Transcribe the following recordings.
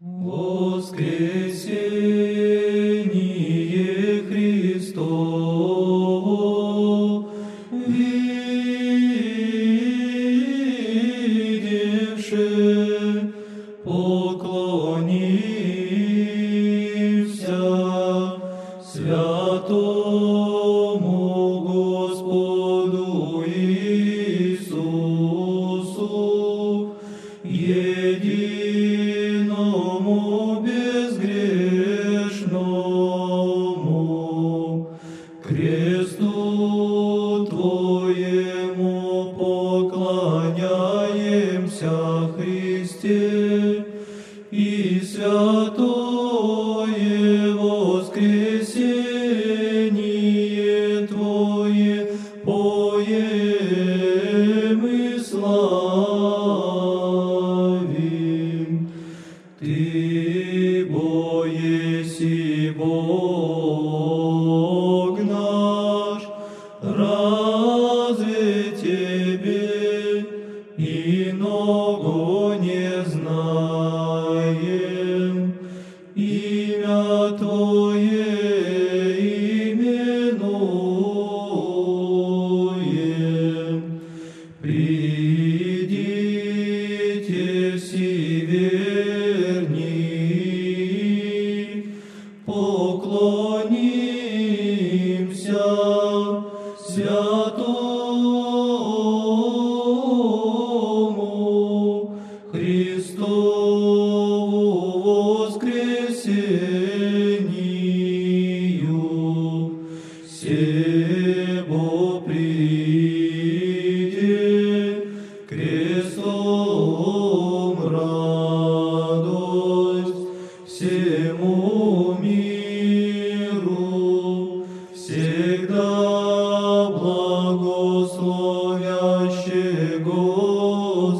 Воскресение Христово, видевши, поклонимся святому Молимся Христе и святое воскресение Твое поем и славим. Ты боеси Бога. Lord. всего приди, крестом радость всему миру, всегда благословящий Господа,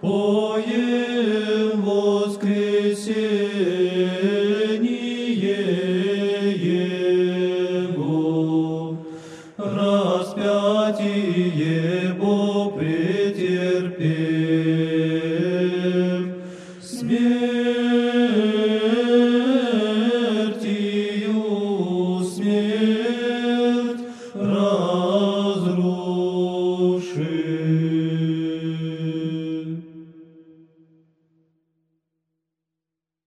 поем воскресенье. Yeah.